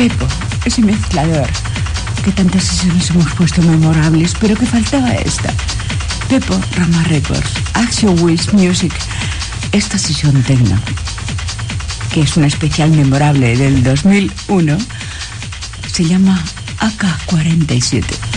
Pepo, ese mezclador. Que tantas sesiones hemos puesto memorables, pero que faltaba esta. Pepo, Rama Records, Action Wish Music. Esta sesión tecno, que es una especial memorable del 2001, se llama AK-47.